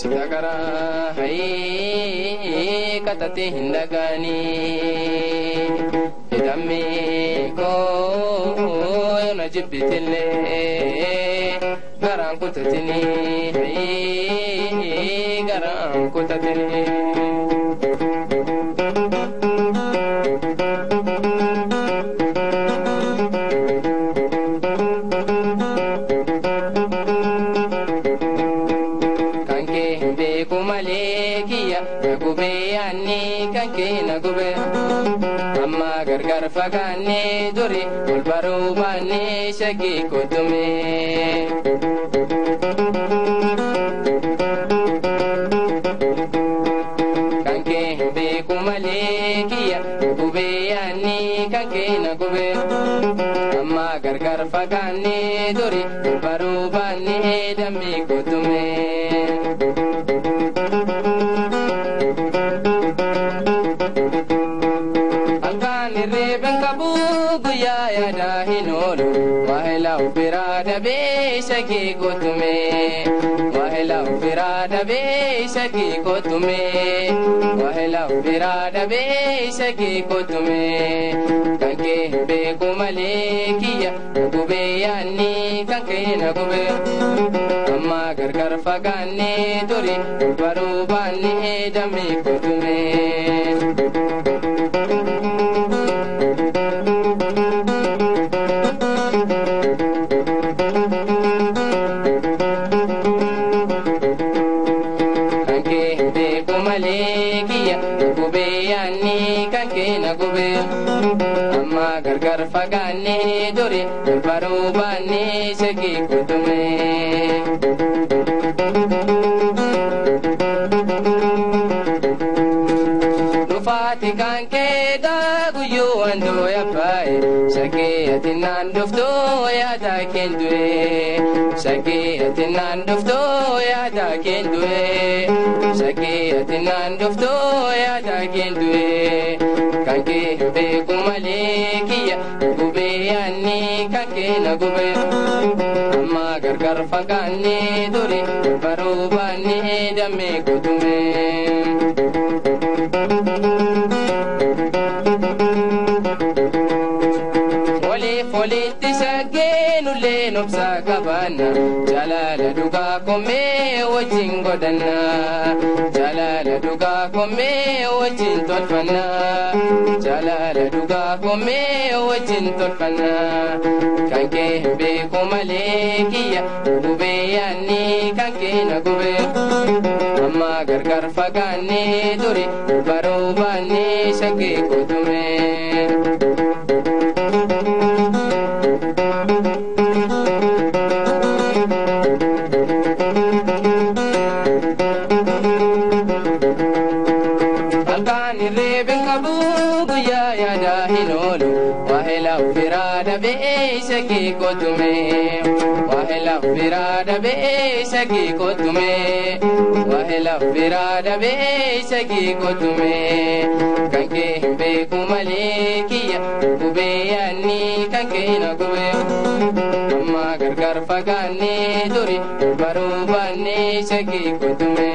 ಚಿಗಕರ ಹೈ ಕತತಿ ಹಿಂದಗನಿ ಇದಮ್ಮಿ ಕೋ ನಜಿಬ್ಬಿತಿಲ್ಲೇ ಗರಾಂಕುತತಿನಿ ಹೈ ಗರಾಂಕುತತಿನಿ ಗೋವೆ ಅಮ್ಮ ಗರ್ಗರ್ ಫಗಾನೆ ದೊರೆ ಗುಲ್ಬರು ಶಗಿ ಕುದುಮೆ. ಕಂಕೆ ಹೆಬೆ ಕುಮಲೆ ಕಿಯ ಅನ್ನಿ ಕಂಕೆ ನಗುವೆ. ಅಮ್ಮ ಗರ್ಗರ್ ಫಗಾನೆ ದೊರೆ ಗುಲ್ಬರು ಬಾನೆ ದಮ್ಮಿ ಕುದುಮೆ. Thank you. kabud ya ya dahi noru wahla firad be shaki ko tume wahla firad be shaki ko tume wahla firad be shaki ko tume kanke be kumale kiya kube yani kanke na kube amma gar gar fagane duri baru bani dami ko tume gubee yaanni kankee na gubee amma gargar fagaannee duri baruu baannee shakii kutumee. Dhufaati kankee daaguyyuu wandoo yabbaaye shakee ati naan dhuftoo yaada kendu'e shakee ati naan dhuftoo yaada kendu'e shakee ati naan dhuftoo yaada kendu'e kankee hin beeku malee kiyya gubee yaanni kankee na gubee amma gargar fagaannee duri baruu baannee dammee kutumee. Nobsaa qabaanna jalaala dhugaa kommee wajjin godhanna jalaala dhugaa kommee wajjin tolfanna jalaala dhugaa kommee wajjin tolfanna kan kee hin beeku malee kiyya gubee yaanni kan kee na gubee amma gargar fagaannee turi baruu baannee shakkee kutumee. kalkaani reebe kabuugu yaayaadhaa hin oolu wahela ufiraadha be'eeysa kee kotume. Wahela ufiraadha be'eeysa kee kotume. Wahela ufiraadha be'eeysa kee kotume. Kan kee hin beeku malee kiyya gubeeyyaanni kan kee na gubee amma gargar fagaannee ture baruu baannee isa kee kotume.